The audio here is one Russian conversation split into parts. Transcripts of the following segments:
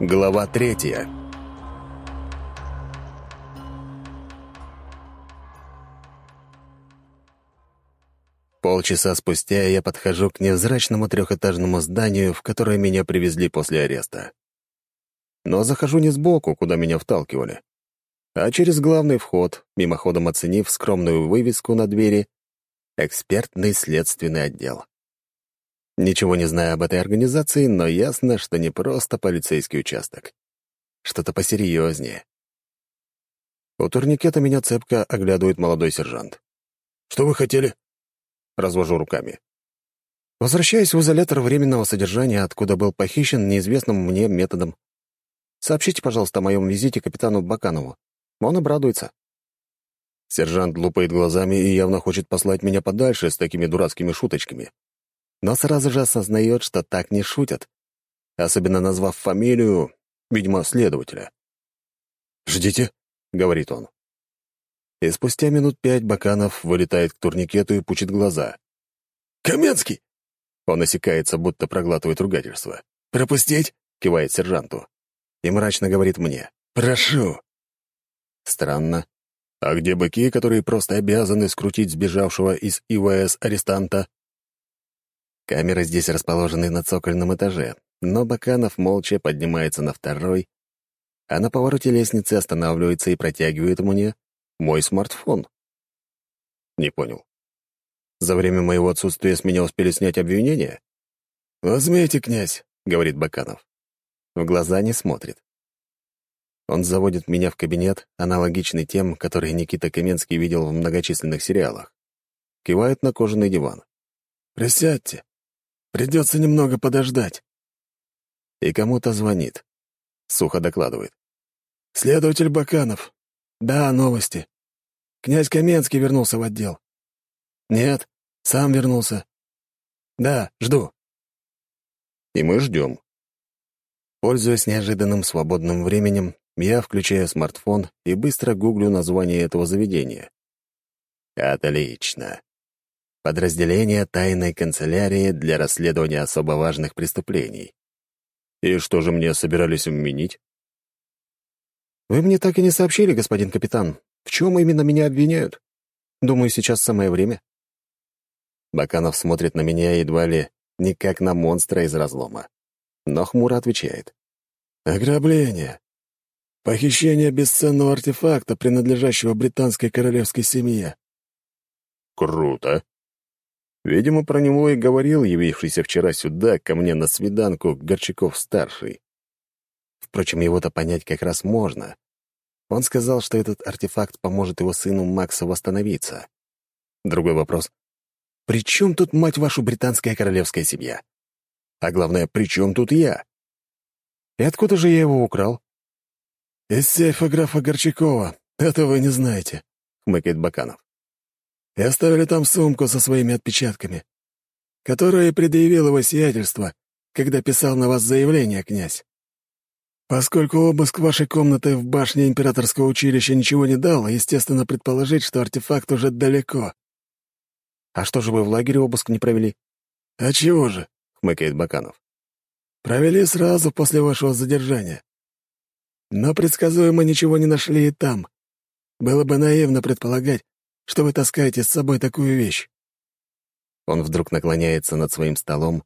Глава третья. Полчаса спустя я подхожу к невзрачному трехэтажному зданию, в которое меня привезли после ареста. Но захожу не сбоку, куда меня вталкивали, а через главный вход, мимоходом оценив скромную вывеску на двери «Экспертный следственный отдел». Ничего не знаю об этой организации, но ясно, что не просто полицейский участок. Что-то посерьезнее. У турникета меня цепко оглядывает молодой сержант. «Что вы хотели?» Развожу руками. Возвращаюсь в изолятор временного содержания, откуда был похищен неизвестным мне методом. Сообщите, пожалуйста, о моем визите капитану Баканову. Он обрадуется. Сержант лупает глазами и явно хочет послать меня подальше с такими дурацкими шуточками но сразу же осознает, что так не шутят, особенно назвав фамилию, видимо, следователя. «Ждите», — говорит он. И спустя минут пять Баканов вылетает к турникету и пучит глаза. «Каменский!» Он осекается, будто проглатывает ругательство. «Пропустить?» — кивает сержанту. И мрачно говорит мне. «Прошу!» Странно. А где быки, которые просто обязаны скрутить сбежавшего из ИВС арестанта? Камеры здесь расположены на цокольном этаже, но Баканов молча поднимается на второй, а на повороте лестницы останавливается и протягивает мне мой смартфон. Не понял. За время моего отсутствия с меня успели снять обвинения? «Возьмите, князь», — говорит Баканов. В глаза не смотрит. Он заводит меня в кабинет, аналогичный тем, которые Никита Каменский видел в многочисленных сериалах. Кивает на кожаный диван. «Присядьте. Придется немного подождать». И кому-то звонит. Сухо докладывает. «Следователь Баканов. Да, новости. Князь Каменский вернулся в отдел». «Нет, сам вернулся». «Да, жду». И мы ждем. Пользуясь неожиданным свободным временем, я включаю смартфон и быстро гуглю название этого заведения. Отлично подразделение тайной канцелярии для расследования особо важных преступлений. И что же мне собирались вменить? Вы мне так и не сообщили, господин капитан, в чем именно меня обвиняют. Думаю, сейчас самое время. Баканов смотрит на меня едва ли не как на монстра из разлома, но хмуро отвечает. «Ограбление. Похищение бесценного артефакта, принадлежащего британской королевской семье». «Круто», Видимо, про него и говорил явившийся вчера сюда, ко мне на свиданку, Горчаков-старший. Впрочем, его-то понять как раз можно. Он сказал, что этот артефакт поможет его сыну Максу восстановиться. Другой вопрос. При чем тут, мать вашу, британская королевская семья? А главное, при чем тут я? И откуда же я его украл? «Из сейфа графа Горчакова. Это вы не знаете», — хмыкает Баканов и оставили там сумку со своими отпечатками, которая предъявил его сиятельство, когда писал на вас заявление, князь. Поскольку обыск вашей комнаты в башне императорского училища ничего не дал, естественно предположить, что артефакт уже далеко. «А что же вы в лагере обыск не провели?» «А чего же?» — хмыкает Баканов. «Провели сразу после вашего задержания. Но предсказуемо ничего не нашли и там. Было бы наивно предполагать, что вы таскаете с собой такую вещь?» Он вдруг наклоняется над своим столом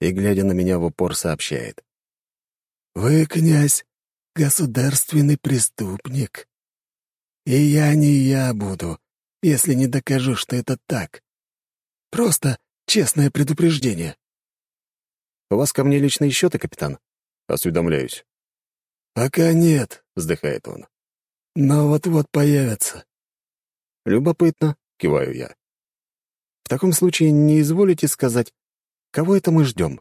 и, глядя на меня в упор, сообщает. «Вы, князь, государственный преступник. И я не я буду, если не докажу, что это так. Просто честное предупреждение». «У вас ко мне личные счеты, капитан?» «Осведомляюсь». «Пока нет», — вздыхает он. «Но вот-вот появятся. «Любопытно», — киваю я. «В таком случае не изволите сказать, кого это мы ждем?»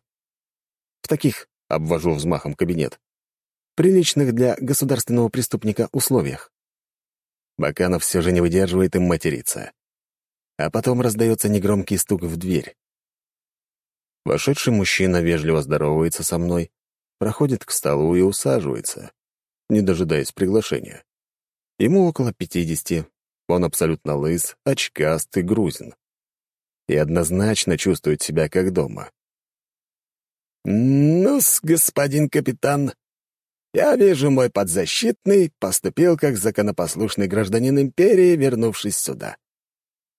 «В таких», — обвожу взмахом кабинет, «приличных для государственного преступника условиях». Баканов все же не выдерживает им материться. А потом раздается негромкий стук в дверь. Вошедший мужчина вежливо здоровается со мной, проходит к столу и усаживается, не дожидаясь приглашения. Ему около пятидесяти, он абсолютно лыс, очкаст и грузин. И однозначно чувствует себя как дома. «Ну-с, господин капитан, Я вижу, мой подзащитный поступил как законопослушный гражданин империи, вернувшись сюда.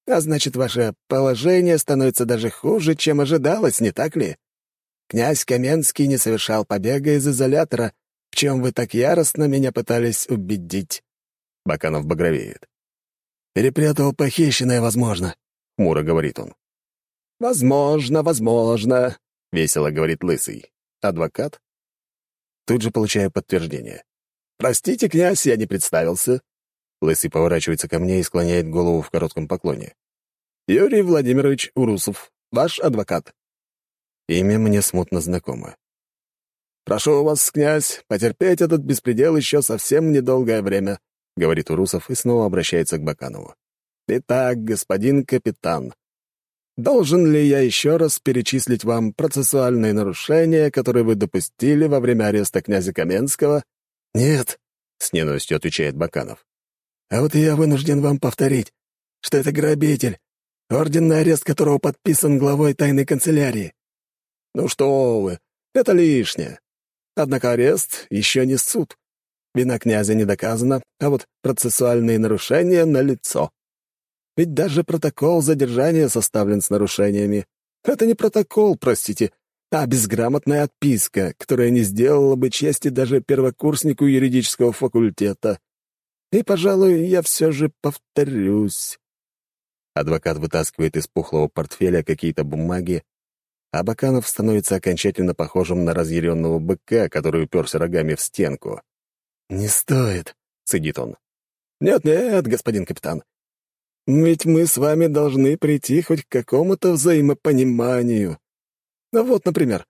А значит, ваше положение становится даже хуже, чем ожидалось, не так ли? Князь Каменский не совершал побега из изолятора, в чем вы так яростно меня пытались убедить. Баканов багровеет. «Перепрятал похищенное, возможно», — хмуро говорит он. «Возможно, возможно», — весело говорит Лысый. «Адвокат?» Тут же получаю подтверждение. «Простите, князь, я не представился». Лысый поворачивается ко мне и склоняет голову в коротком поклоне. «Юрий Владимирович Урусов, ваш адвокат». Имя мне смутно знакомо. «Прошу вас, князь, потерпеть этот беспредел еще совсем недолгое время», — говорит Урусов и снова обращается к Баканову. «Итак, господин капитан, должен ли я еще раз перечислить вам процессуальные нарушения, которые вы допустили во время ареста князя Каменского?» «Нет», — с ненавистью отвечает Баканов. «А вот я вынужден вам повторить, что это грабитель, орденный арест которого подписан главой тайной канцелярии». «Ну что вы, это лишнее. Однако арест еще не суд. Вина князя не доказана, а вот процессуальные нарушения налицо. Ведь даже протокол задержания составлен с нарушениями. Это не протокол, простите, а безграмотная отписка, которая не сделала бы чести даже первокурснику юридического факультета. И, пожалуй, я все же повторюсь. Адвокат вытаскивает из пухлого портфеля какие-то бумаги, а Баканов становится окончательно похожим на разъяренного быка, который уперся рогами в стенку. «Не стоит», — сидит он. «Нет-нет, господин капитан. Ведь мы с вами должны прийти хоть к какому-то взаимопониманию. Вот, например,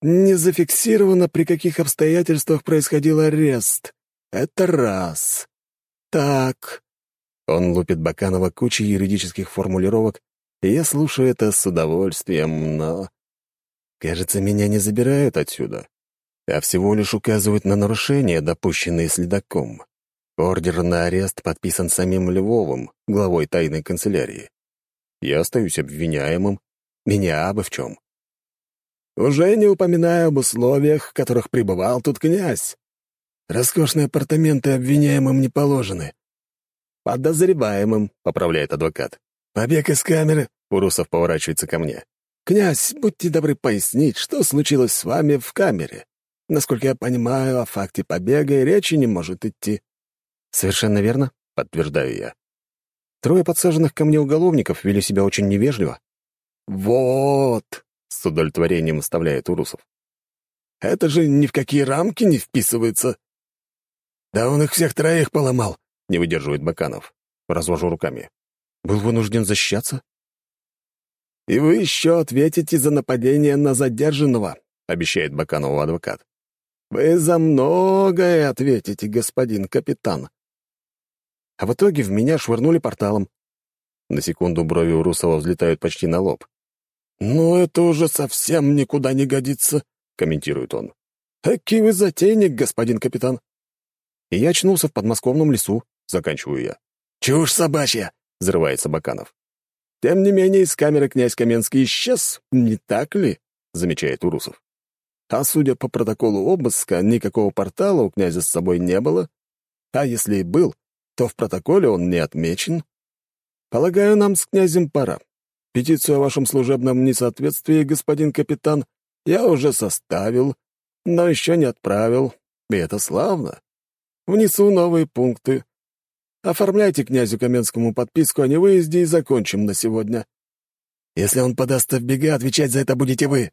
не зафиксировано, при каких обстоятельствах происходил арест. Это раз. Так». Он лупит Баканова кучей юридических формулировок, и я слушаю это с удовольствием, но... Кажется, меня не забирают отсюда, а всего лишь указывают на нарушения, допущенные следаком. Ордер на арест подписан самим Львовым, главой тайной канцелярии. Я остаюсь обвиняемым. Меня абы в чем. Уже не упоминаю об условиях, в которых пребывал тут князь. Роскошные апартаменты обвиняемым не положены. Подозреваемым, — поправляет адвокат. Побег из камеры, — Урусов поворачивается ко мне. «Князь, будьте добры пояснить, что случилось с вами в камере. Насколько я понимаю, о факте побега и речи не может идти». «Совершенно верно», — подтверждаю я. Трое подсаженных ко мне уголовников вели себя очень невежливо. «Вот», — с удовлетворением вставляет Урусов. «Это же ни в какие рамки не вписывается». «Да он их всех троих поломал», — не выдерживает Баканов. Развожу руками. «Был вынужден защищаться?» «И вы еще ответите за нападение на задержанного», — обещает Баканову адвокат. «Вы за многое ответите, господин капитан». А в итоге в меня швырнули порталом. На секунду брови у Русова взлетают почти на лоб. «Ну, это уже совсем никуда не годится», — комментирует он. «Какий вы затейник, господин капитан». И я очнулся в подмосковном лесу, заканчиваю я. «Чушь собачья!» — взрывается Баканов. Тем не менее, из камеры князь Каменский исчез, не так ли? замечает Урусов. А судя по протоколу обыска, никакого портала у князя с собой не было. А если и был, то в протоколе он не отмечен. Полагаю, нам с князем пора. Петицию о вашем служебном несоответствии, господин капитан, я уже составил, но еще не отправил, и это славно. Внесу новые пункты, Оформляйте князю Каменскому подписку о невыезде и закончим на сегодня. Если он подастся в бега, отвечать за это будете вы».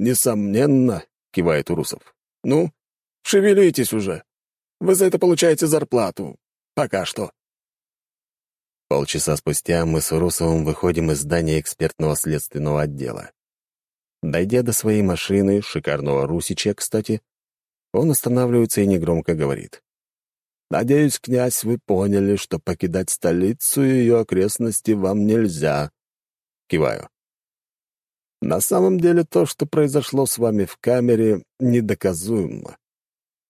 «Несомненно», — кивает Урусов. «Ну, шевелитесь уже. Вы за это получаете зарплату. Пока что». Полчаса спустя мы с Урусовым выходим из здания экспертного следственного отдела. Дойдя до своей машины, шикарного Русича, кстати, он останавливается и негромко говорит. Надеюсь, князь, вы поняли, что покидать столицу и ее окрестности вам нельзя. Киваю. На самом деле то, что произошло с вами в камере, недоказуемо.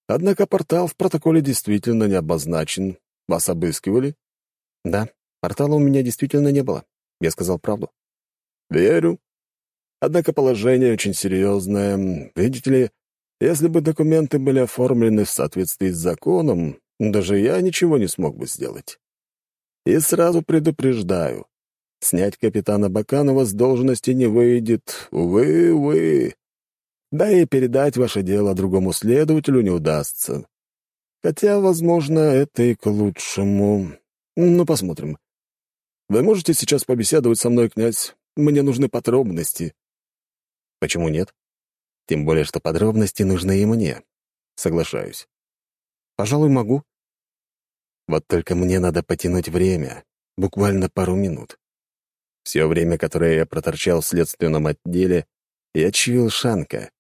Однако портал в протоколе действительно не обозначен. Вас обыскивали? Да, портала у меня действительно не было. Я сказал правду. Верю. Однако положение очень серьезное. Видите ли, Если бы документы были оформлены в соответствии с законом, даже я ничего не смог бы сделать. И сразу предупреждаю, снять капитана Баканова с должности не выйдет, увы, увы. Да и передать ваше дело другому следователю не удастся. Хотя, возможно, это и к лучшему. Ну, посмотрим. Вы можете сейчас побеседовать со мной, князь? Мне нужны подробности. Почему нет? Тем более, что подробности нужны и мне. Соглашаюсь. Пожалуй, могу. Вот только мне надо потянуть время, буквально пару минут. Все время, которое я проторчал в следственном отделе, я чуял Шанка.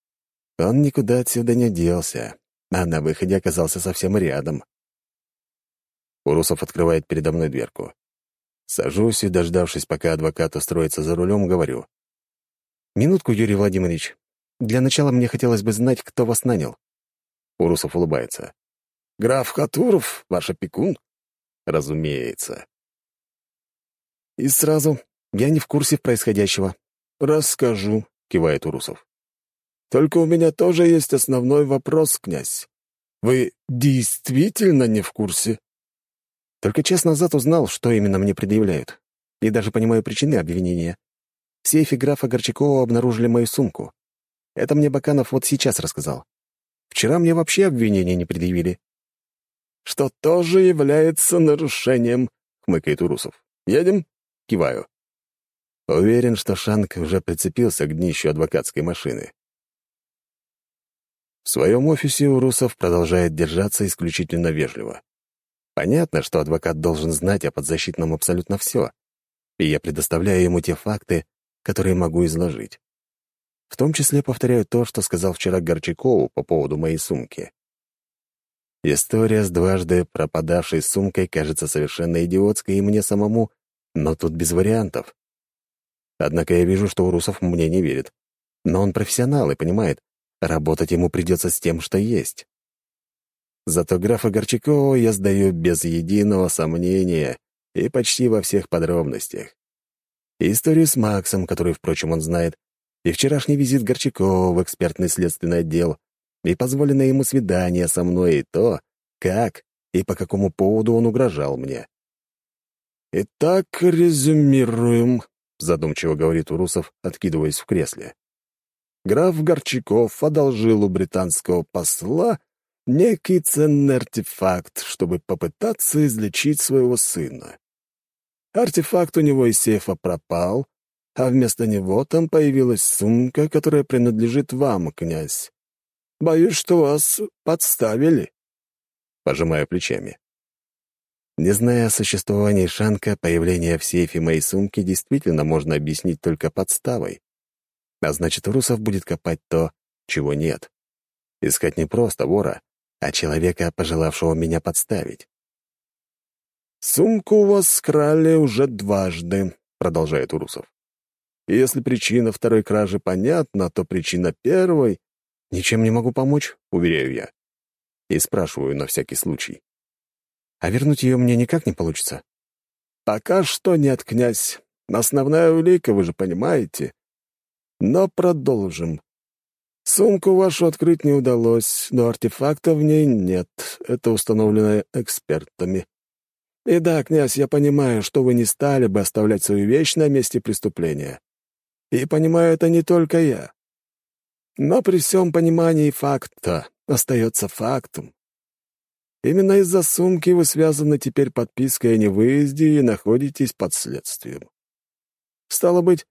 Он никуда отсюда не делся, а на выходе оказался совсем рядом. Урусов открывает передо мной дверку. Сажусь и, дождавшись, пока адвокат устроится за рулем, говорю. «Минутку, Юрий Владимирович. Для начала мне хотелось бы знать, кто вас нанял». Урусов улыбается. «Граф Хатуров, ваш опекун?» «Разумеется». «И сразу, я не в курсе происходящего». «Расскажу», — кивает Урусов. «Только у меня тоже есть основной вопрос, князь. Вы действительно не в курсе?» Только час назад узнал, что именно мне предъявляют. И даже понимаю причины обвинения. В сейфе графа Горчакова обнаружили мою сумку. Это мне Баканов вот сейчас рассказал. Вчера мне вообще обвинения не предъявили. «Что тоже является нарушением», — хмыкает Урусов. «Едем?» — киваю. Уверен, что Шанк уже прицепился к днищу адвокатской машины. В своем офисе Урусов продолжает держаться исключительно вежливо. Понятно, что адвокат должен знать о подзащитном абсолютно все, и я предоставляю ему те факты, которые могу изложить. В том числе повторяю то, что сказал вчера Горчакову по поводу моей сумки. История с дважды пропадавшей сумкой кажется совершенно идиотской и мне самому, но тут без вариантов. Однако я вижу, что Урусов мне не верит. Но он профессионал и понимает, работать ему придется с тем, что есть. Зато графа Горчакова я сдаю без единого сомнения и почти во всех подробностях. Историю с Максом, которую, впрочем, он знает, и вчерашний визит Горчакова в экспертный следственный отдел, и позволенное ему свидание со мной, и то, как и по какому поводу он угрожал мне. «Итак, резюмируем», — задумчиво говорит Урусов, откидываясь в кресле. Граф Горчаков одолжил у британского посла некий ценный артефакт, чтобы попытаться излечить своего сына. Артефакт у него из сейфа пропал, а вместо него там появилась сумка, которая принадлежит вам, князь. Боюсь, что вас подставили. Пожимаю плечами. Не зная о существовании Шанка, появление в сейфе моей сумки действительно можно объяснить только подставой. А значит, Русов будет копать то, чего нет. Искать не просто вора, а человека, пожелавшего меня подставить. «Сумку у вас скрали уже дважды», — продолжает Урусов. Если причина второй кражи понятна, то причина первой... Ничем не могу помочь, уверяю я. И спрашиваю на всякий случай. А вернуть ее мне никак не получится? Пока что нет, князь. Основная улика, вы же понимаете. Но продолжим. Сумку вашу открыть не удалось, но артефакта в ней нет. Это установлено экспертами. И да, князь, я понимаю, что вы не стали бы оставлять свою вещь на месте преступления. И понимаю это не только я. Но при всем понимании факта остается фактом. Именно из-за сумки вы связаны теперь подпиской о невыезде и находитесь под следствием. Стало быть,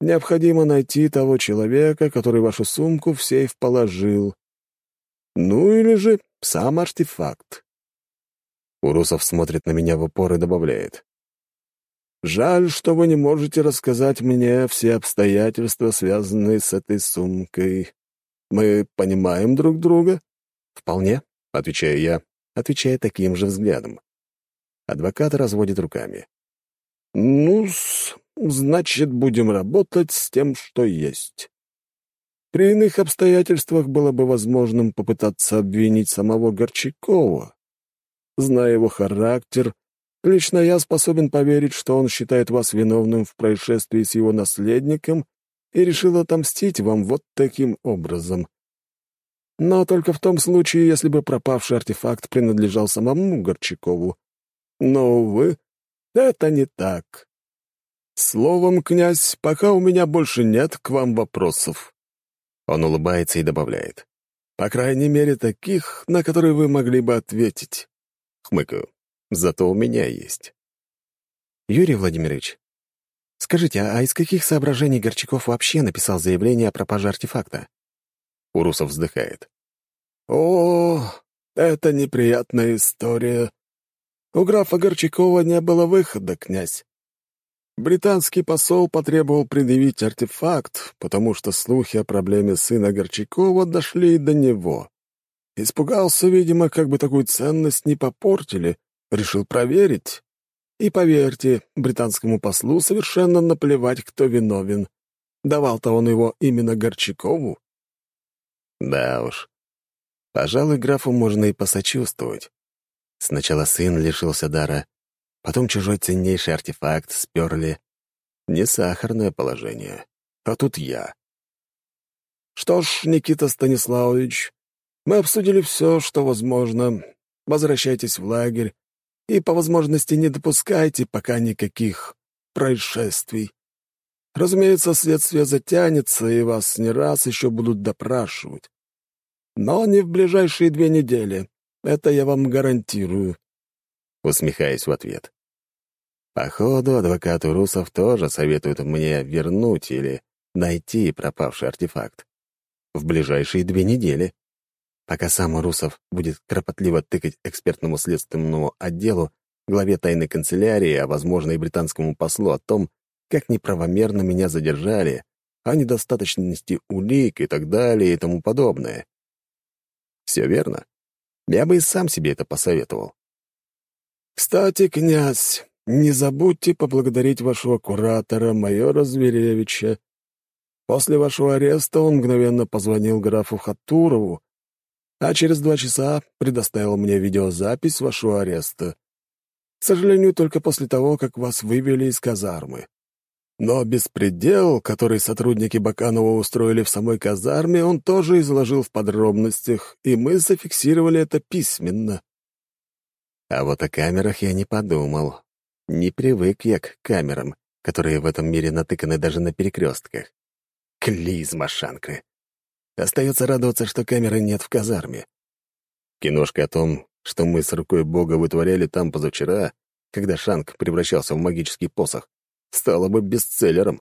необходимо найти того человека, который вашу сумку в сейф положил. Ну или же сам артефакт. Урусов смотрит на меня в упор и добавляет. Жаль, что вы не можете рассказать мне все обстоятельства, связанные с этой сумкой. Мы понимаем друг друга? Вполне, отвечаю я, отвечая таким же взглядом. Адвокат разводит руками. ну значит, будем работать с тем, что есть. При иных обстоятельствах было бы возможным попытаться обвинить самого Горчакова. Зная его характер, Лично я способен поверить, что он считает вас виновным в происшествии с его наследником и решил отомстить вам вот таким образом. Но только в том случае, если бы пропавший артефакт принадлежал самому Горчакову. Но, увы, это не так. Словом, князь, пока у меня больше нет к вам вопросов. Он улыбается и добавляет. По крайней мере, таких, на которые вы могли бы ответить. Хмыкаю. Зато у меня есть. Юрий Владимирович, скажите, а из каких соображений Горчаков вообще написал заявление о пропаже артефакта? Урусов вздыхает. О, это неприятная история. У графа Горчакова не было выхода, князь. Британский посол потребовал предъявить артефакт, потому что слухи о проблеме сына Горчакова дошли до него. Испугался, видимо, как бы такую ценность не попортили, решил проверить. И поверьте, британскому послу совершенно наплевать, кто виновен. Давал-то он его именно Горчакову. Да уж. Пожалуй, графу можно и посочувствовать. Сначала сын лишился дара, Потом чужой ценнейший артефакт сперли. Не сахарное положение. А тут я. Что ж, Никита Станиславович, мы обсудили все, что возможно. Возвращайтесь в лагерь и по возможности не допускайте пока никаких происшествий. Разумеется, следствие затянется, и вас не раз еще будут допрашивать. Но не в ближайшие две недели. Это я вам гарантирую усмехаясь в ответ. Походу, адвокат Урусов тоже советует мне вернуть или найти пропавший артефакт. В ближайшие две недели. Пока сам Урусов будет кропотливо тыкать экспертному следственному отделу, главе тайной канцелярии, а, возможно, и британскому послу о том, как неправомерно меня задержали, о недостаточности улик и так далее и тому подобное. Все верно. Я бы и сам себе это посоветовал. «Кстати, князь, не забудьте поблагодарить вашего куратора, майора Зверевича. После вашего ареста он мгновенно позвонил графу Хатурову, а через два часа предоставил мне видеозапись вашего ареста. К сожалению, только после того, как вас вывели из казармы. Но беспредел, который сотрудники Баканова устроили в самой казарме, он тоже изложил в подробностях, и мы зафиксировали это письменно. А вот о камерах я не подумал. Не привык я к камерам, которые в этом мире натыканы даже на перекрестках. Клизма, Шанка. Остается радоваться, что камеры нет в казарме. Киношка о том, что мы с рукой Бога вытворяли там позавчера, когда Шанк превращался в магический посох, стала бы бестселлером.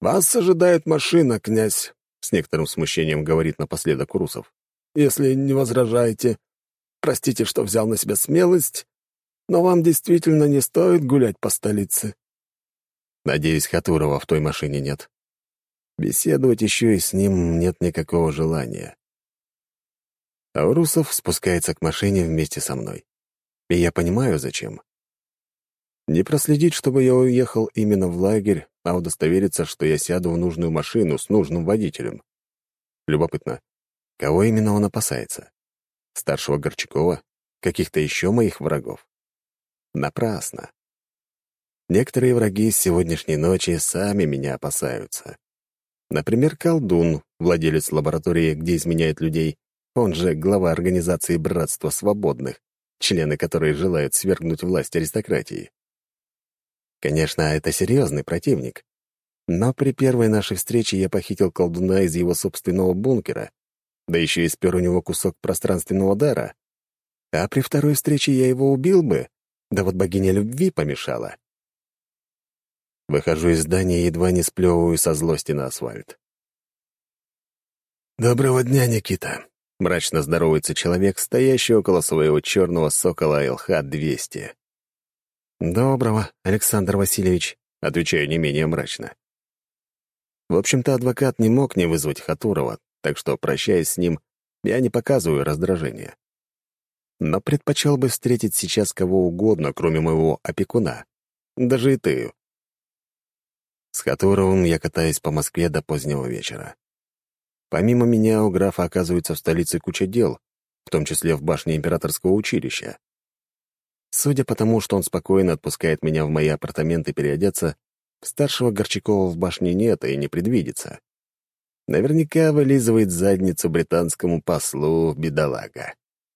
«Вас ожидает машина, князь», — с некоторым смущением говорит напоследок Урусов. «Если не возражаете, Простите, что взял на себя смелость, но вам действительно не стоит гулять по столице». Надеюсь, Хатурова в той машине нет. Беседовать еще и с ним нет никакого желания. Аурусов спускается к машине вместе со мной. И я понимаю, зачем. Не проследить, чтобы я уехал именно в лагерь, а удостовериться, что я сяду в нужную машину с нужным водителем. Любопытно, кого именно он опасается? старшего Горчакова, каких-то еще моих врагов. Напрасно. Некоторые враги с сегодняшней ночи сами меня опасаются. Например, колдун, владелец лаборатории, где изменяют людей, он же глава организации Братства Свободных, члены которой желают свергнуть власть аристократии. Конечно, это серьезный противник. Но при первой нашей встрече я похитил колдуна из его собственного бункера, да еще и спер у него кусок пространственного дара. А при второй встрече я его убил бы, да вот богиня любви помешала. Выхожу из здания и едва не сплевываю со злости на асфальт. «Доброго дня, Никита!» — мрачно здоровается человек, стоящий около своего черного сокола ЛХ-200. «Доброго, Александр Васильевич», — отвечаю не менее мрачно. В общем-то, адвокат не мог не вызвать Хатурова, так что, прощаясь с ним, я не показываю раздражения. Но предпочел бы встретить сейчас кого угодно, кроме моего опекуна, даже и ты. С Хатуровым я катаюсь по Москве до позднего вечера. Помимо меня у графа оказывается в столице куча дел, в том числе в башне императорского училища. Судя по тому, что он спокойно отпускает меня в мои апартаменты переодеться, старшего Горчакова в башне нет и не предвидится. Наверняка вылизывает задницу британскому послу, бедолага.